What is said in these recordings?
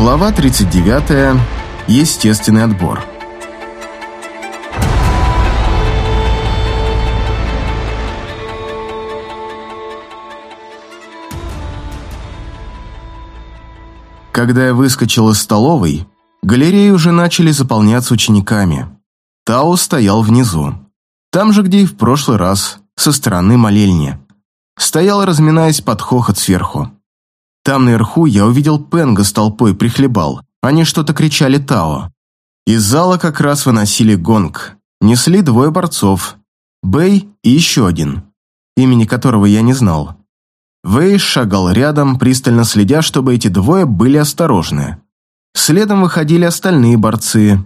Глава 39. Естественный отбор. Когда я выскочил из столовой, галереи уже начали заполняться учениками. Тао стоял внизу. Там же, где и в прошлый раз, со стороны молельни. Стоял, разминаясь под хохот сверху. Там наверху я увидел Пенга с толпой прихлебал. Они что-то кричали Тао. Из зала как раз выносили гонг. Несли двое борцов. Бэй и еще один, имени которого я не знал. Вэй шагал рядом, пристально следя, чтобы эти двое были осторожны. Следом выходили остальные борцы.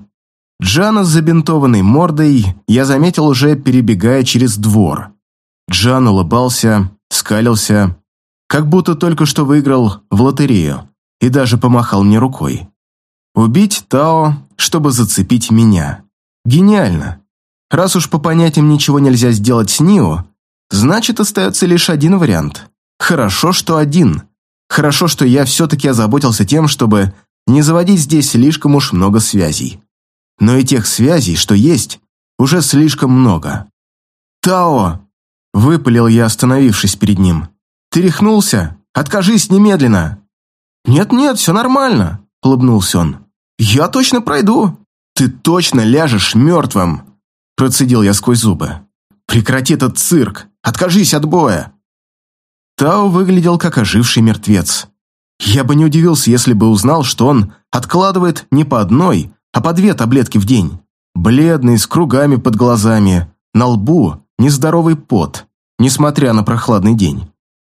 Джана с забинтованной мордой я заметил уже перебегая через двор. Джан улыбался, скалился, как будто только что выиграл в лотерею и даже помахал мне рукой. Убить Тао, чтобы зацепить меня. Гениально. Раз уж по понятиям ничего нельзя сделать с Нио, значит остается лишь один вариант. Хорошо, что один. Хорошо, что я все-таки озаботился тем, чтобы не заводить здесь слишком уж много связей. Но и тех связей, что есть, уже слишком много. «Тао!» – выпалил я, остановившись перед ним. «Ты рехнулся? Откажись немедленно!» «Нет-нет, все нормально», – улыбнулся он. «Я точно пройду. Ты точно ляжешь мертвым», – процедил я сквозь зубы. «Прекрати этот цирк! Откажись от боя!» Тао выглядел как оживший мертвец. Я бы не удивился, если бы узнал, что он откладывает не по одной, а по две таблетки в день. Бледный, с кругами под глазами, на лбу нездоровый пот, несмотря на прохладный день.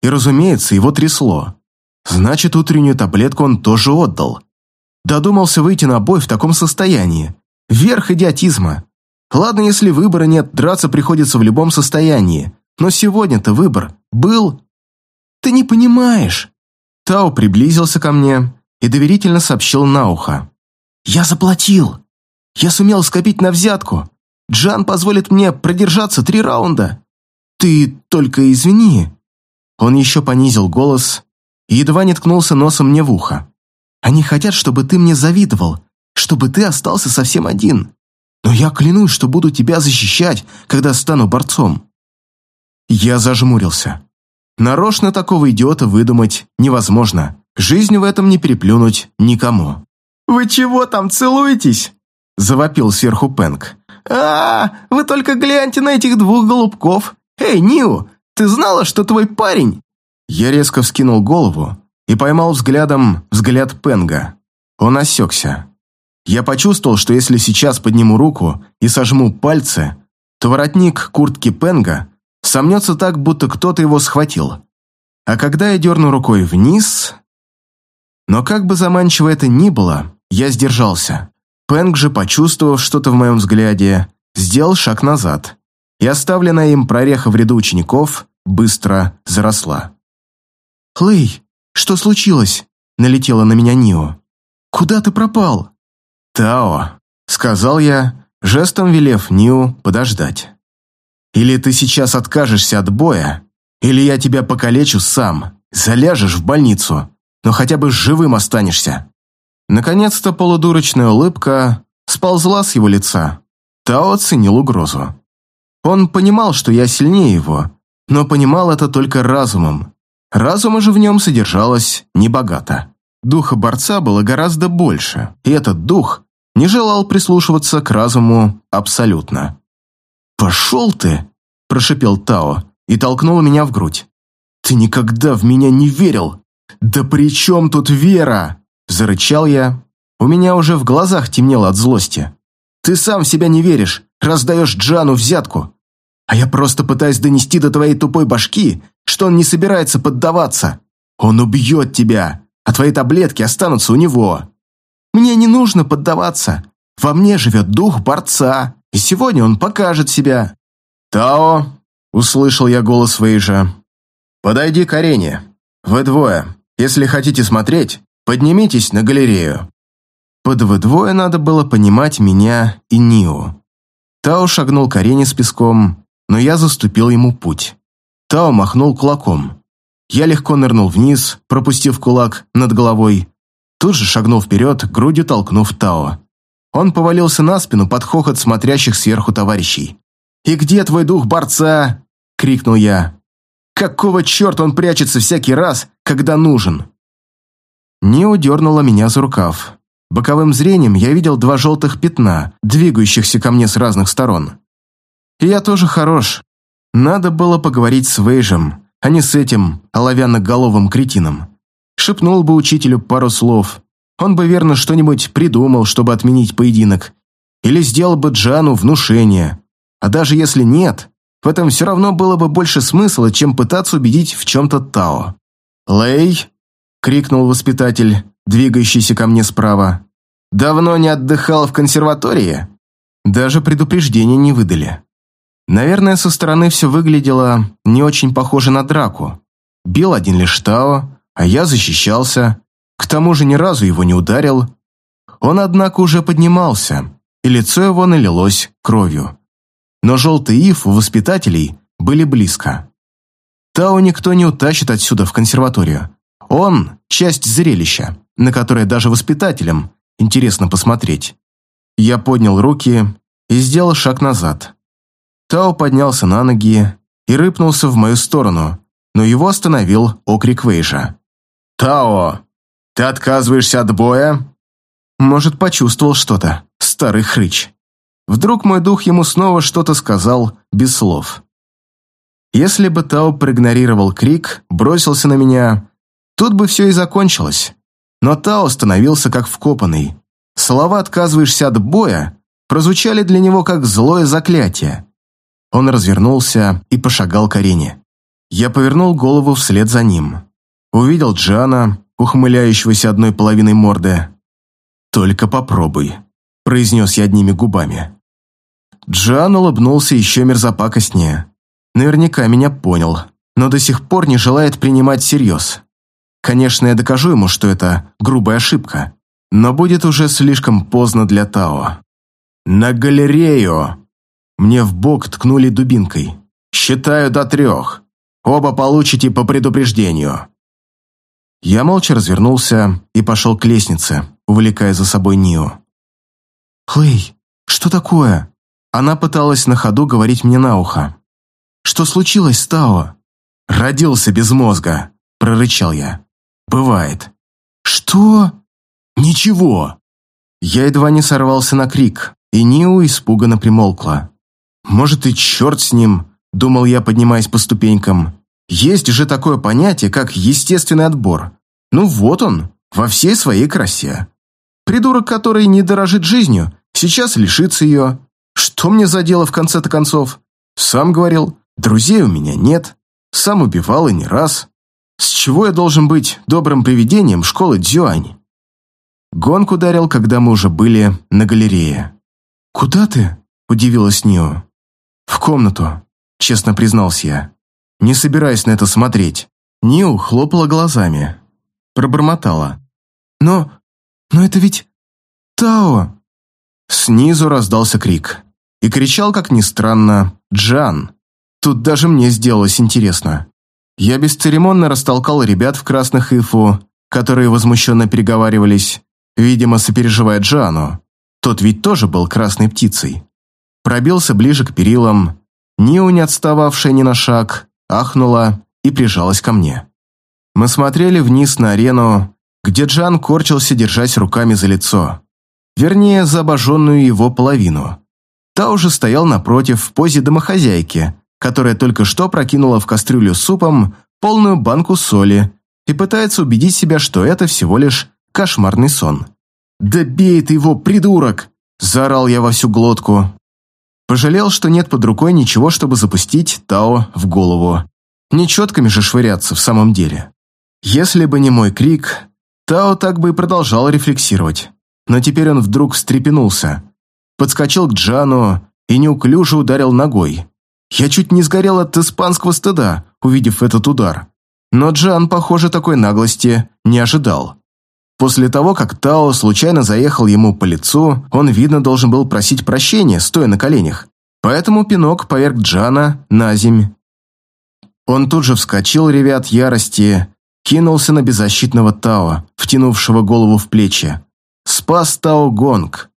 И, разумеется, его трясло. Значит, утреннюю таблетку он тоже отдал. Додумался выйти на бой в таком состоянии. Верх идиотизма. Ладно, если выбора нет, драться приходится в любом состоянии. Но сегодня-то выбор был. Ты не понимаешь. Тао приблизился ко мне и доверительно сообщил на ухо. «Я заплатил. Я сумел скопить на взятку. Джан позволит мне продержаться три раунда. Ты только извини, он еще понизил голос и едва не ткнулся носом мне в ухо. «Они хотят, чтобы ты мне завидовал, чтобы ты остался совсем один. Но я клянусь, что буду тебя защищать, когда стану борцом». Я зажмурился. Нарочно такого идиота выдумать невозможно. Жизнь в этом не переплюнуть никому. «Вы чего там целуетесь?» – завопил сверху Пэнк. «А, вы только гляньте на этих двух голубков. Эй, Ниу, ты знала, что твой парень...» Я резко вскинул голову и поймал взглядом взгляд Пенга. Он осекся. Я почувствовал, что если сейчас подниму руку и сожму пальцы, то воротник куртки Пенга сомнется так, будто кто-то его схватил. А когда я дерну рукой вниз... Но как бы заманчиво это ни было, я сдержался. Пенг же, почувствовав что-то в моем взгляде, сделал шаг назад и оставленная им прореха в ряду учеников быстро заросла. «Хлэй, что случилось?» – налетела на меня Нио. «Куда ты пропал?» «Тао», – сказал я, жестом велев Нио подождать. «Или ты сейчас откажешься от боя, или я тебя покалечу сам, заляжешь в больницу, но хотя бы живым останешься». Наконец-то полудурочная улыбка сползла с его лица. Тао оценил угрозу. Он понимал, что я сильнее его, но понимал это только разумом. Разума же в нем содержалось небогато. Духа борца было гораздо больше, и этот дух не желал прислушиваться к разуму абсолютно. «Пошел ты!» – прошипел Тао и толкнул меня в грудь. «Ты никогда в меня не верил! Да при чем тут вера?» – зарычал я. У меня уже в глазах темнело от злости. «Ты сам в себя не веришь, раздаешь Джану взятку, а я просто пытаюсь донести до твоей тупой башки, что он не собирается поддаваться. Он убьет тебя, а твои таблетки останутся у него. Мне не нужно поддаваться. Во мне живет дух борца, и сегодня он покажет себя. «Тао!» – услышал я голос Вейжа. «Подойди к арене. Вы двое. Если хотите смотреть, поднимитесь на галерею». Под вы двое надо было понимать меня и Нио. Тао шагнул к арене с песком, но я заступил ему путь. Тао махнул кулаком. Я легко нырнул вниз, пропустив кулак над головой. тут же шагнул вперед, грудью толкнув Тао. Он повалился на спину под хохот смотрящих сверху товарищей. «И где твой дух борца?» — крикнул я. «Какого черта он прячется всякий раз, когда нужен?» Нио дернула меня за рукав. Боковым зрением я видел два желтых пятна, двигающихся ко мне с разных сторон. И я тоже хорош. Надо было поговорить с Вейжем, а не с этим оловянно-головым кретином. Шепнул бы учителю пару слов. Он бы верно что-нибудь придумал, чтобы отменить поединок. Или сделал бы Джану внушение. А даже если нет, в этом все равно было бы больше смысла, чем пытаться убедить в чем-то Тао. «Лэй!» — крикнул воспитатель, двигающийся ко мне справа. «Давно не отдыхал в консерватории?» Даже предупреждения не выдали. Наверное, со стороны все выглядело не очень похоже на драку. Бил один лишь Тао, а я защищался. К тому же ни разу его не ударил. Он, однако, уже поднимался, и лицо его налилось кровью. Но желтый ив у воспитателей были близко. Тао никто не утащит отсюда в консерваторию. Он – часть зрелища, на которое даже воспитателям интересно посмотреть. Я поднял руки и сделал шаг назад. Тао поднялся на ноги и рыпнулся в мою сторону, но его остановил окрик Вейжа. «Тао, ты отказываешься от боя?» Может, почувствовал что-то, старый хрыч. Вдруг мой дух ему снова что-то сказал без слов. Если бы Тао проигнорировал крик, бросился на меня, тут бы все и закончилось. Но Тао становился как вкопанный. Слова «отказываешься от боя» прозвучали для него как злое заклятие. Он развернулся и пошагал к арене. Я повернул голову вслед за ним. Увидел Джана, ухмыляющегося одной половиной морды. «Только попробуй», – произнес я одними губами. Джан улыбнулся еще мерзопакостнее. Наверняка меня понял, но до сих пор не желает принимать всерьез. Конечно, я докажу ему, что это грубая ошибка, но будет уже слишком поздно для Тао. «На галерею!» Мне в бок ткнули дубинкой. «Считаю до трех. Оба получите по предупреждению». Я молча развернулся и пошел к лестнице, увлекая за собой Нио. «Хлей, что такое?» Она пыталась на ходу говорить мне на ухо. «Что случилось с Тао?» «Родился без мозга», — прорычал я. «Бывает». «Что?» «Ничего!» Я едва не сорвался на крик, и Нио испуганно примолкла. «Может, и черт с ним», — думал я, поднимаясь по ступенькам. «Есть же такое понятие, как естественный отбор. Ну вот он, во всей своей красе. Придурок, который не дорожит жизнью, сейчас лишится ее. Что мне за дело в конце-то концов? Сам говорил, друзей у меня нет, сам убивал и не раз. С чего я должен быть добрым привидением школы Дзюань?» Гонг ударил, когда мы уже были на галерее. «Куда ты?» – удивилась Нио. «В комнату», — честно признался я. «Не собираюсь на это смотреть». Нил хлопала глазами. Пробормотала. «Но... но это ведь... Тао!» Снизу раздался крик. И кричал, как ни странно, Джан. Тут даже мне сделалось интересно. Я бесцеремонно растолкал ребят в красных ифу, которые возмущенно переговаривались, видимо, сопереживая Джану. Тот ведь тоже был красной птицей пробился ближе к перилам, Нио, не отстававшая ни на шаг, ахнула и прижалась ко мне. Мы смотрели вниз на арену, где Джан корчился, держась руками за лицо. Вернее, за обожженную его половину. Та уже стоял напротив в позе домохозяйки, которая только что прокинула в кастрюлю супом полную банку соли и пытается убедить себя, что это всего лишь кошмарный сон. «Да бей ты его, придурок!» – заорал я во всю глотку. Пожалел, что нет под рукой ничего, чтобы запустить Тао в голову. Нечетками же швыряться в самом деле. Если бы не мой крик, Тао так бы и продолжал рефлексировать. Но теперь он вдруг встрепенулся. Подскочил к Джану и неуклюже ударил ногой. Я чуть не сгорел от испанского стыда, увидев этот удар. Но Джан, похоже, такой наглости не ожидал. После того, как Тао случайно заехал ему по лицу, он, видно, должен был просить прощения, стоя на коленях. Поэтому пинок поверг Джана на земь. Он тут же вскочил, ревя от ярости, кинулся на беззащитного Тао, втянувшего голову в плечи. Спас Тао Гонг.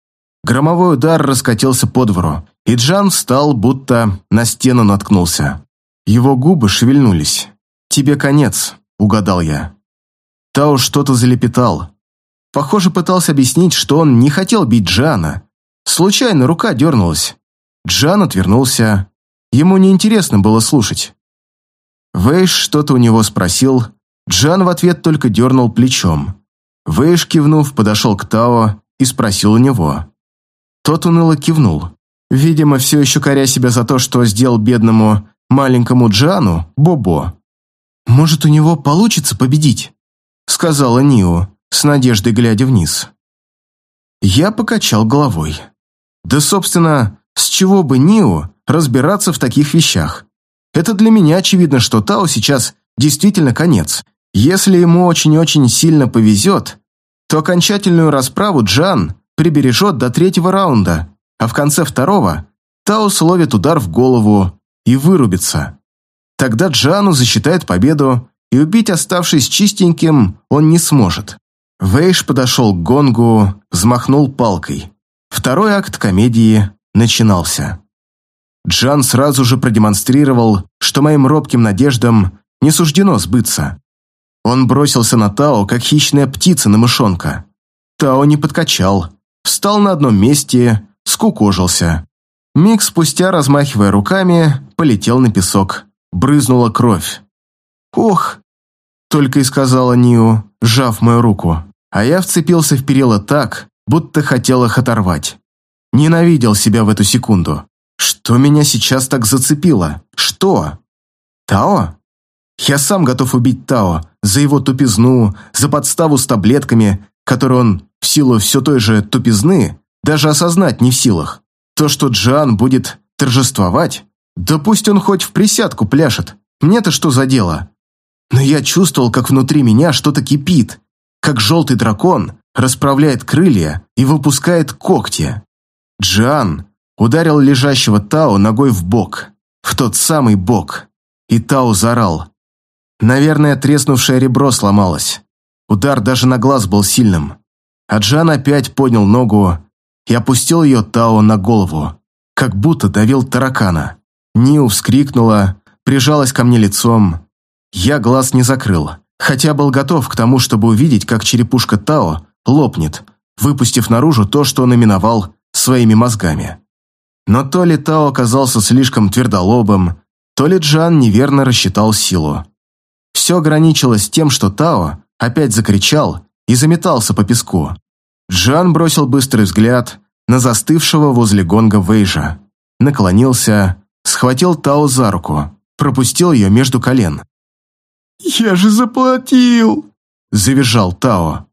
Громовой удар раскатился по двору, и Джан встал, будто на стену наткнулся. Его губы шевельнулись. «Тебе конец», — угадал я. Тао что-то залепетал. Похоже, пытался объяснить, что он не хотел бить Джана. Случайно рука дернулась. Джан отвернулся. Ему неинтересно было слушать. Вэйш что-то у него спросил. Джан в ответ только дернул плечом. Вэйш, кивнув, подошел к Тао и спросил у него. Тот уныло кивнул. Видимо, все еще коря себя за то, что сделал бедному маленькому Джану Бобо. «Может, у него получится победить?» Сказала Нио, с надеждой глядя вниз. Я покачал головой. Да, собственно, с чего бы Нио разбираться в таких вещах? Это для меня очевидно, что Тао сейчас действительно конец. Если ему очень-очень сильно повезет, то окончательную расправу Джан прибережет до третьего раунда, а в конце второго Тао словит удар в голову и вырубится. Тогда Джану засчитает победу, и убить, оставшись чистеньким, он не сможет. Вейш подошел к гонгу, взмахнул палкой. Второй акт комедии начинался. Джан сразу же продемонстрировал, что моим робким надеждам не суждено сбыться. Он бросился на Тао, как хищная птица на мышонка. Тао не подкачал, встал на одном месте, скукожился. Миг спустя, размахивая руками, полетел на песок. Брызнула кровь. «Ох!» – только и сказала Нио, сжав мою руку. А я вцепился в перила так, будто хотел их оторвать. Ненавидел себя в эту секунду. Что меня сейчас так зацепило? Что? Тао? Я сам готов убить Тао за его тупизну, за подставу с таблетками, которую он в силу все той же тупизны даже осознать не в силах. То, что Джан будет торжествовать, да пусть он хоть в присядку пляшет. Мне-то что за дело? Но я чувствовал, как внутри меня что-то кипит, как желтый дракон расправляет крылья и выпускает когти. Джан ударил лежащего Тао ногой в бок, в тот самый бок, и Тао заорал. Наверное, треснувшее ребро сломалось. Удар даже на глаз был сильным. А Джан опять поднял ногу и опустил ее Тао на голову, как будто давил таракана. Ниу вскрикнула, прижалась ко мне лицом, я глаз не закрыл, хотя был готов к тому, чтобы увидеть, как черепушка Тао лопнет, выпустив наружу то, что он именовал своими мозгами. Но то ли Тао оказался слишком твердолобым, то ли Джан неверно рассчитал силу. Все ограничилось тем, что Тао опять закричал и заметался по песку. Джан бросил быстрый взгляд на застывшего возле гонга Вейжа, наклонился, схватил Тао за руку, пропустил ее между колен. «Я же заплатил!» – завизжал Тао.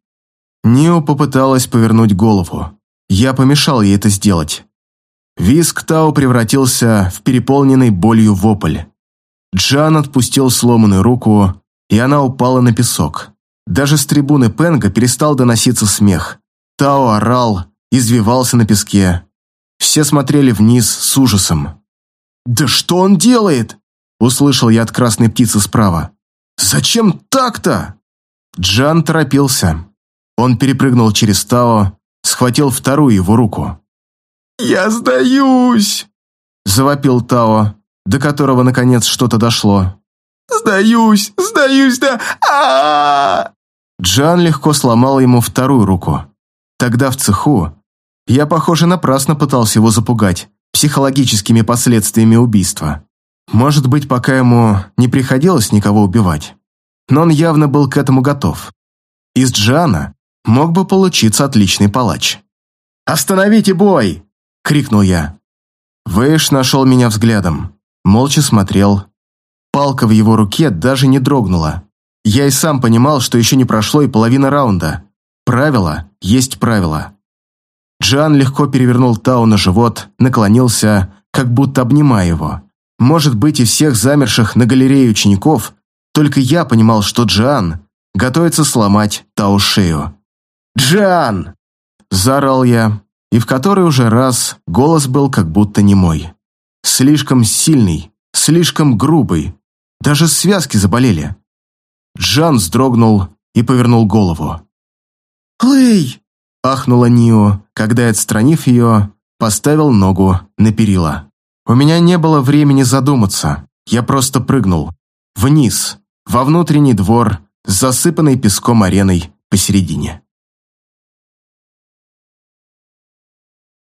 Нио попыталась повернуть голову. Я помешал ей это сделать. Виск Тао превратился в переполненный болью вопль. Джан отпустил сломанную руку, и она упала на песок. Даже с трибуны Пенга перестал доноситься смех. Тао орал, извивался на песке. Все смотрели вниз с ужасом. «Да что он делает?» – услышал я от красной птицы справа. Зачем так-то?» Джан торопился. Он перепрыгнул через Тао, схватил вторую его руку. «Я сдаюсь!» – завопил Тао, до которого, наконец, что-то дошло. «Сдаюсь! Сдаюсь, да! а, -а, Джан легко сломал ему вторую руку. Тогда в цеху я, похоже, напрасно пытался его запугать психологическими последствиями убийства. Может быть, пока ему не приходилось никого убивать. Но он явно был к этому готов. Из Джана мог бы получиться отличный палач. «Остановите бой!» — крикнул я. Вэйш нашел меня взглядом, молча смотрел. Палка в его руке даже не дрогнула. Я и сам понимал, что еще не прошло и половина раунда. Правило есть правило. Джан легко перевернул Тау на живот, наклонился, как будто обнимая его. Может быть, из всех замерших на галерее учеников только я понимал, что Джан готовится сломать Тау. «Джан!» – заорал я, и в который уже раз голос был как будто не мой. Слишком сильный, слишком грубый, даже связки заболели. Джан вздрогнул и повернул голову. «Лэй!» – ахнула Нио, когда, отстранив ее, поставил ногу на перила. У меня не было времени задуматься. Я просто прыгнул. Вниз, во внутренний двор, с засыпанной песком ареной посередине.